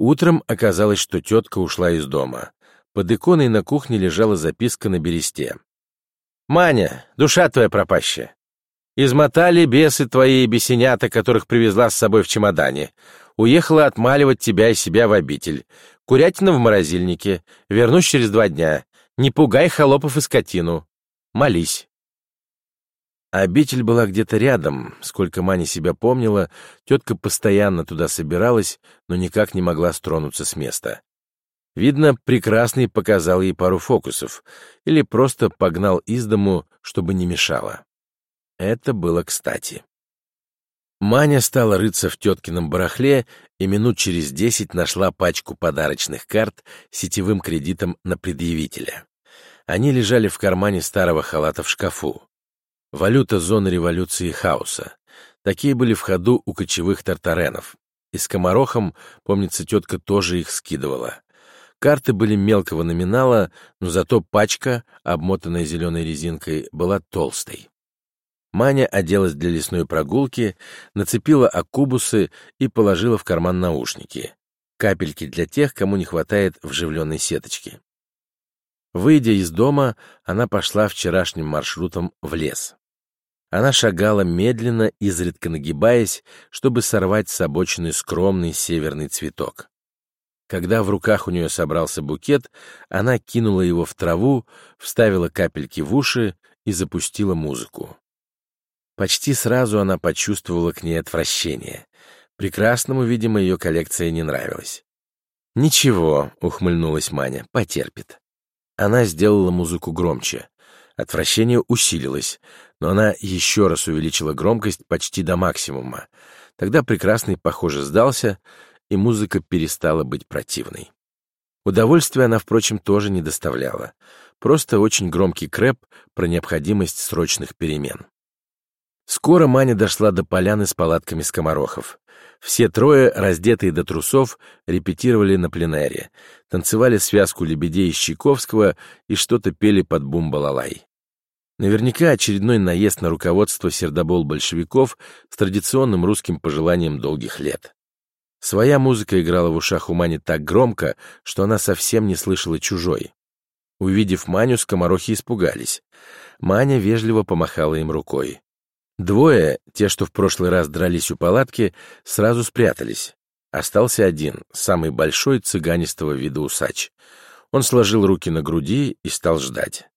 Утром оказалось, что тетка ушла из дома. Под иконой на кухне лежала записка на бересте. «Маня, душа твоя пропащая! Измотали бесы твои бесенята, которых привезла с собой в чемодане. Уехала отмаливать тебя и себя в обитель. Курятина в морозильнике. Вернусь через два дня. Не пугай холопов и скотину. Молись». Обитель была где-то рядом. Сколько Маня себя помнила, тетка постоянно туда собиралась, но никак не могла стронуться с места. Видно, прекрасный показал ей пару фокусов или просто погнал из дому, чтобы не мешало. Это было кстати. Маня стала рыться в теткином барахле и минут через десять нашла пачку подарочных карт с сетевым кредитом на предъявителя. Они лежали в кармане старого халата в шкафу. Валюта зоны революции хаоса. Такие были в ходу у кочевых тартаренов. И с комарохом, помнится, тетка тоже их скидывала. Карты были мелкого номинала, но зато пачка, обмотанная зеленой резинкой, была толстой. Маня оделась для лесной прогулки, нацепила акубусы и положила в карман наушники. Капельки для тех, кому не хватает вживленной сеточки. Выйдя из дома, она пошла вчерашним маршрутом в лес. Она шагала медленно, изредка нагибаясь, чтобы сорвать с обочины скромный северный цветок. Когда в руках у нее собрался букет, она кинула его в траву, вставила капельки в уши и запустила музыку. Почти сразу она почувствовала к ней отвращение. Прекрасному, видимо, ее коллекция не нравилась. «Ничего», — ухмыльнулась Маня, — «потерпит». Она сделала музыку громче. Отвращение усилилось, но она еще раз увеличила громкость почти до максимума. Тогда прекрасный, похоже, сдался, и музыка перестала быть противной. Удовольствия она, впрочем, тоже не доставляла. Просто очень громкий крэп про необходимость срочных перемен. Скоро Маня дошла до поляны с палатками скоморохов. Все трое, раздетые до трусов, репетировали на пленэре, танцевали связку лебедей из Чайковского и что-то пели под бум-балалай. Наверняка очередной наезд на руководство сердобол большевиков с традиционным русским пожеланием долгих лет. Своя музыка играла в ушах у Мани так громко, что она совсем не слышала чужой. Увидев Маню, скоморохи испугались. Маня вежливо помахала им рукой. Двое, те, что в прошлый раз дрались у палатки, сразу спрятались. Остался один, самый большой цыганистого вида усач. Он сложил руки на груди и стал ждать.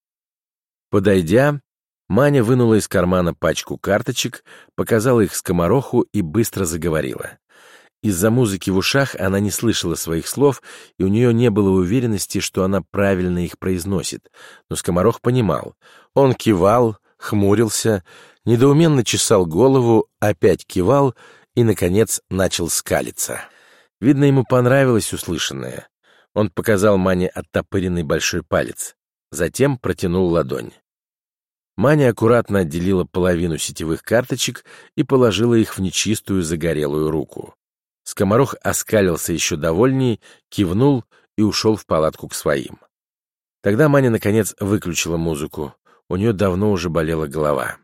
Подойдя, Маня вынула из кармана пачку карточек, показала их скомороху и быстро заговорила. Из-за музыки в ушах она не слышала своих слов, и у нее не было уверенности, что она правильно их произносит. Но скоморох понимал. Он кивал, хмурился, недоуменно чесал голову, опять кивал и, наконец, начал скалиться. Видно, ему понравилось услышанное. Он показал Мане оттопыренный большой палец. Затем протянул ладонь. Маня аккуратно отделила половину сетевых карточек и положила их в нечистую загорелую руку. Скоморох оскалился еще довольней, кивнул и ушел в палатку к своим. Тогда Маня, наконец, выключила музыку. У нее давно уже болела голова.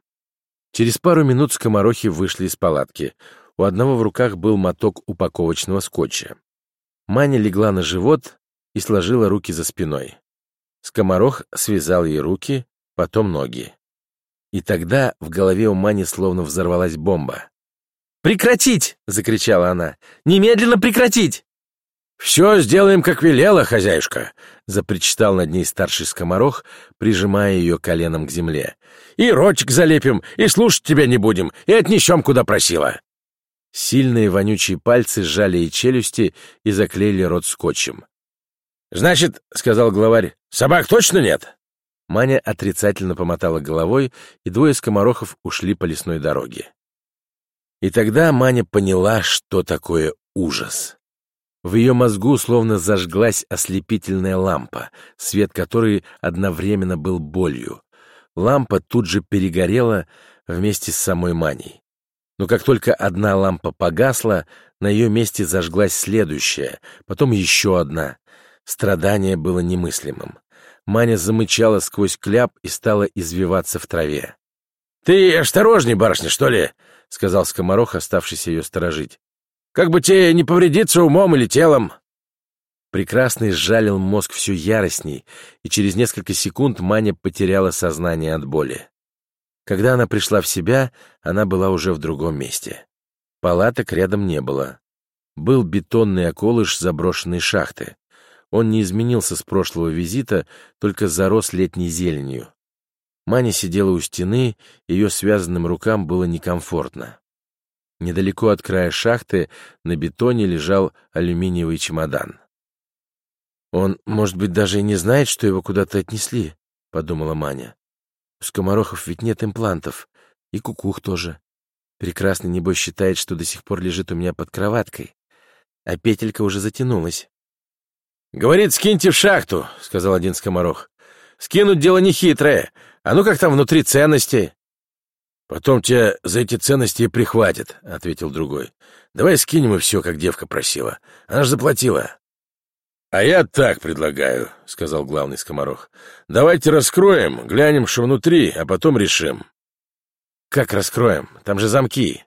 Через пару минут скоморохи вышли из палатки. У одного в руках был моток упаковочного скотча. Маня легла на живот и сложила руки за спиной. Скоморох связал ей руки, потом ноги. И тогда в голове у Мани словно взорвалась бомба. «Прекратить!» — закричала она. «Немедленно прекратить!» «Все сделаем, как велела, хозяюшка!» — запричитал над ней старший скоморох, прижимая ее коленом к земле. «И ротик залепим, и слушать тебя не будем, и отнесем, куда просила!» Сильные вонючие пальцы сжали ей челюсти и заклеили рот скотчем. «Значит, — сказал главарь, — собак точно нет?» Маня отрицательно помотала головой, и двое скоморохов ушли по лесной дороге. И тогда Маня поняла, что такое ужас. В ее мозгу словно зажглась ослепительная лампа, свет которой одновременно был болью. Лампа тут же перегорела вместе с самой Маней. Но как только одна лампа погасла, на ее месте зажглась следующая, потом еще одна. Страдание было немыслимым. Маня замычала сквозь кляп и стала извиваться в траве. «Ты осторожней, барышня, что ли?» — сказал скоморох, оставшийся ее сторожить. «Как бы тебе не повредиться умом или телом!» Прекрасный сжалил мозг все яростней, и через несколько секунд Маня потеряла сознание от боли. Когда она пришла в себя, она была уже в другом месте. Палаток рядом не было. Был бетонный околыш заброшенной шахты. Он не изменился с прошлого визита, только зарос летней зеленью. Маня сидела у стены, ее связанным рукам было некомфортно. Недалеко от края шахты на бетоне лежал алюминиевый чемодан. «Он, может быть, даже и не знает, что его куда-то отнесли», — подумала Маня. «У скоморохов ведь нет имплантов, и кукух тоже. Прекрасный, небось, считает, что до сих пор лежит у меня под кроваткой. А петелька уже затянулась». «Говорит, скиньте в шахту», — сказал один скоморох. «Скинуть дело нехитрое. А ну как там внутри ценности?» «Потом тебя за эти ценности и прихватят», — ответил другой. «Давай скинем и все, как девка просила. Она же заплатила». «А я так предлагаю», — сказал главный скоморох. «Давайте раскроем, глянем, что внутри, а потом решим». «Как раскроем? Там же замки».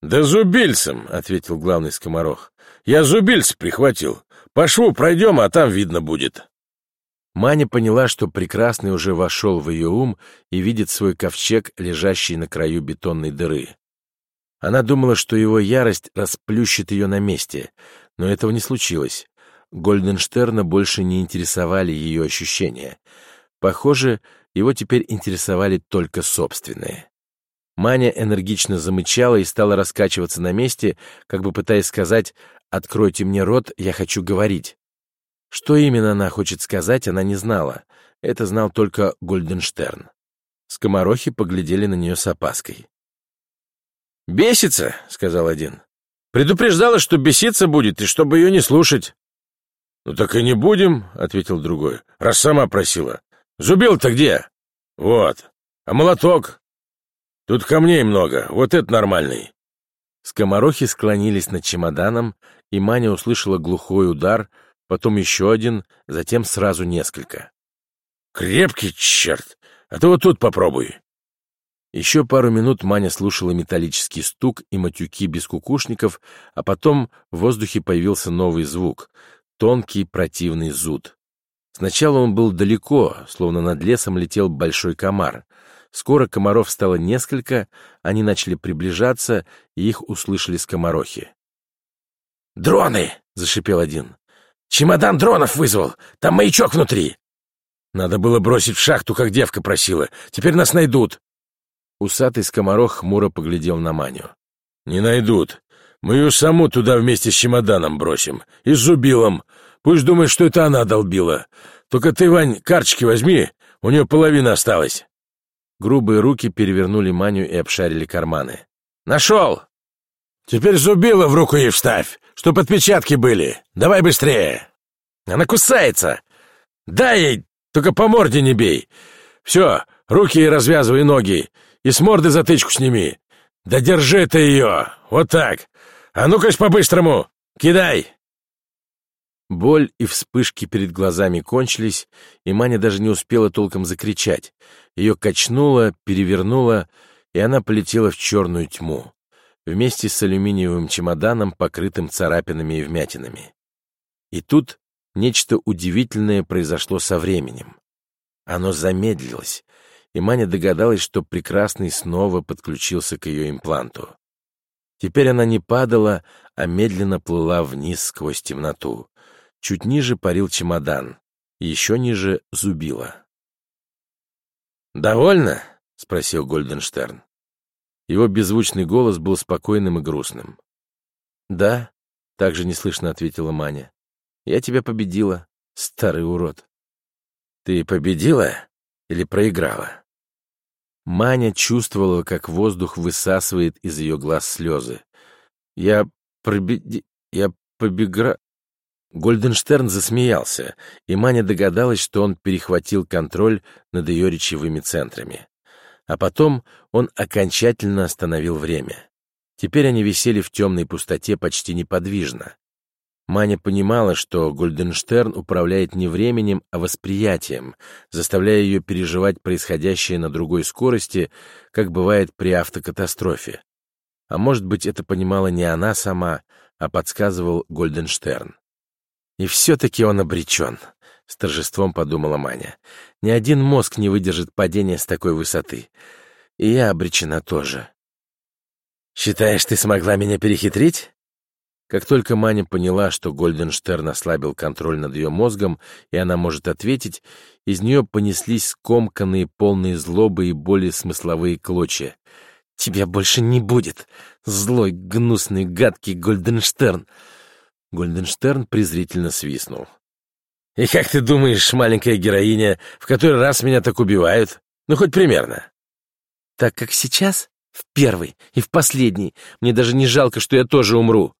«Да зубильцем», — ответил главный скоморох. «Я зубильц прихватил. По шву пройдем, а там видно будет». Маня поняла, что прекрасный уже вошел в ее ум и видит свой ковчег, лежащий на краю бетонной дыры. Она думала, что его ярость расплющит ее на месте, но этого не случилось. Гольденштерна больше не интересовали ее ощущения. Похоже, его теперь интересовали только собственные. Маня энергично замычала и стала раскачиваться на месте, как бы пытаясь сказать «Откройте мне рот, я хочу говорить». Что именно она хочет сказать, она не знала. Это знал только Гольденштерн. Скоморохи поглядели на нее с опаской. «Бесится», — сказал один. «Предупреждала, что беситься будет, и чтобы ее не слушать». «Ну так и не будем», — ответил другой, — «раз сама просила. Зубил-то где?» «Вот. А молоток?» «Тут камней много, вот это нормальный». Скоморохи склонились над чемоданом, и Маня услышала глухой удар, потом еще один, затем сразу несколько. «Крепкий черт! А ты вот тут попробуй!» Еще пару минут Маня слушала металлический стук и матюки без кукушников, а потом в воздухе появился новый звук — тонкий противный зуд. Сначала он был далеко, словно над лесом летел большой комар. Скоро комаров стало несколько, они начали приближаться, и их услышали скоморохи. «Дроны!» — зашипел один. «Чемодан дронов вызвал! Там маячок внутри!» «Надо было бросить в шахту, как девка просила. Теперь нас найдут!» Усатый скоморох хмуро поглядел на Маню. «Не найдут. Мы ее саму туда вместе с чемоданом бросим. И с зубилом. Пусть думает, что это она долбила. Только ты, Вань, карточки возьми, у нее половина осталась». Грубые руки перевернули Маню и обшарили карманы. «Нашел! Теперь зубило в руку ей вставь, чтоб отпечатки были. Давай быстрее!» «Она кусается! Дай ей, только по морде не бей! Все, руки развязывай ноги и с морды затычку сними. Да держи ты ее! Вот так! А ну-ка по-быстрому! Кидай!» Боль и вспышки перед глазами кончились, и Маня даже не успела толком закричать. Ее качнуло, перевернуло, и она полетела в черную тьму, вместе с алюминиевым чемоданом, покрытым царапинами и вмятинами. И тут нечто удивительное произошло со временем. Оно замедлилось, и Маня догадалась, что прекрасный снова подключился к ее импланту. Теперь она не падала, а медленно плыла вниз сквозь темноту. Чуть ниже парил чемодан, еще ниже зубила. «Довольно?» — спросил Гольденштерн. Его беззвучный голос был спокойным и грустным. «Да», — также неслышно ответила Маня. «Я тебя победила, старый урод». «Ты победила или проиграла?» Маня чувствовала, как воздух высасывает из ее глаз слезы. «Я пробеди... Я побегра...» Гольденштерн засмеялся, и Маня догадалась, что он перехватил контроль над ее речевыми центрами. А потом он окончательно остановил время. Теперь они висели в темной пустоте почти неподвижно. Маня понимала, что Гольденштерн управляет не временем, а восприятием, заставляя ее переживать происходящее на другой скорости, как бывает при автокатастрофе. А может быть, это понимала не она сама, а подсказывал Гольденштерн. И все-таки он обречен, — с торжеством подумала Маня. Ни один мозг не выдержит падения с такой высоты. И я обречена тоже. «Считаешь, ты смогла меня перехитрить?» Как только Маня поняла, что Гольденштерн ослабил контроль над ее мозгом, и она может ответить, из нее понеслись скомканные, полные злобы и боли смысловые клочья. «Тебя больше не будет, злой, гнусный, гадкий Гольденштерн!» Гольденштерн презрительно свистнул. «И как ты думаешь, маленькая героиня, в который раз меня так убивают? Ну, хоть примерно». «Так как сейчас, в первый и в последний, мне даже не жалко, что я тоже умру».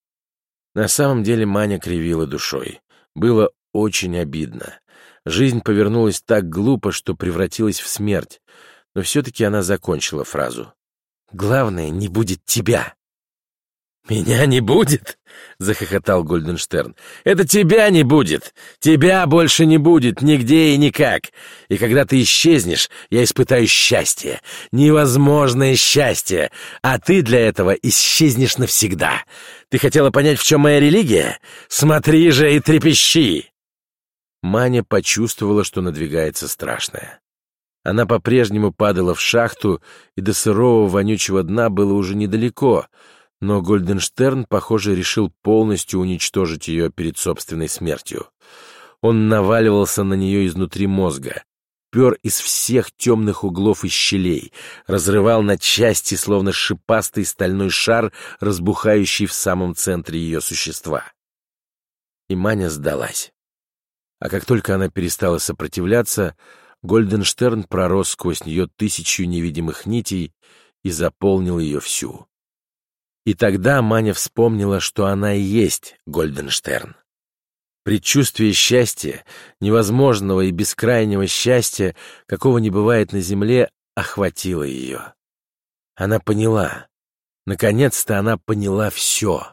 На самом деле Маня кривила душой. Было очень обидно. Жизнь повернулась так глупо, что превратилась в смерть. Но все-таки она закончила фразу. «Главное, не будет тебя». «Меня не будет?» — захохотал Гольденштерн. «Это тебя не будет! Тебя больше не будет нигде и никак! И когда ты исчезнешь, я испытаю счастье, невозможное счастье, а ты для этого исчезнешь навсегда! Ты хотела понять, в чем моя религия? Смотри же и трепещи!» Маня почувствовала, что надвигается страшное. Она по-прежнему падала в шахту, и до сырого вонючего дна было уже недалеко — но Гольденштерн, похоже, решил полностью уничтожить ее перед собственной смертью. Он наваливался на нее изнутри мозга, пер из всех темных углов и щелей, разрывал на части, словно шипастый стальной шар, разбухающий в самом центре ее существа. И Маня сдалась. А как только она перестала сопротивляться, Гольденштерн пророс сквозь нее тысячу невидимых нитей и заполнил ее всю. И тогда Маня вспомнила, что она и есть Гольденштерн. Предчувствие счастья, невозможного и бескрайнего счастья, какого не бывает на земле, охватило ее. Она поняла. Наконец-то она поняла все.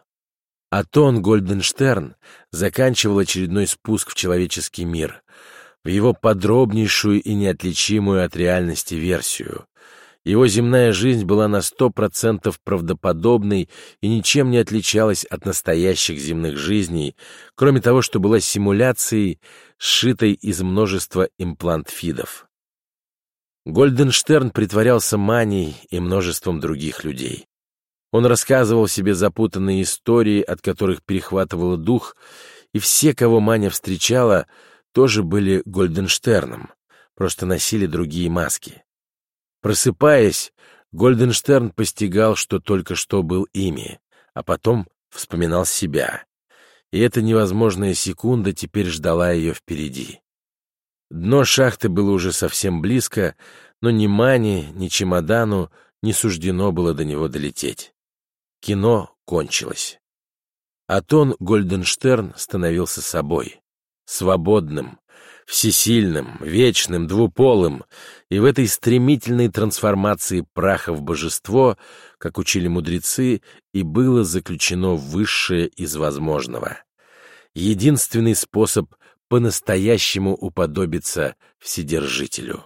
А Тон Гольденштерн заканчивал очередной спуск в человеческий мир, в его подробнейшую и неотличимую от реальности версию, его земная жизнь была на сто процентов правдоподобной и ничем не отличалась от настоящих земных жизней, кроме того, что была симуляцией, сшитой из множества имплантфидов. Гольденштерн притворялся Маней и множеством других людей. Он рассказывал себе запутанные истории, от которых перехватывало дух, и все, кого Маня встречала, тоже были Гольденштерном, просто носили другие маски. Просыпаясь, Гольденштерн постигал, что только что был ими, а потом вспоминал себя. И эта невозможная секунда теперь ждала ее впереди. Дно шахты было уже совсем близко, но ни Мане, ни чемодану не суждено было до него долететь. Кино кончилось. Атон Гольденштерн становился собой, свободным, всесильным, вечным, двуполым, и в этой стремительной трансформации праха в божество, как учили мудрецы, и было заключено высшее из возможного. Единственный способ по-настоящему уподобиться Вседержителю.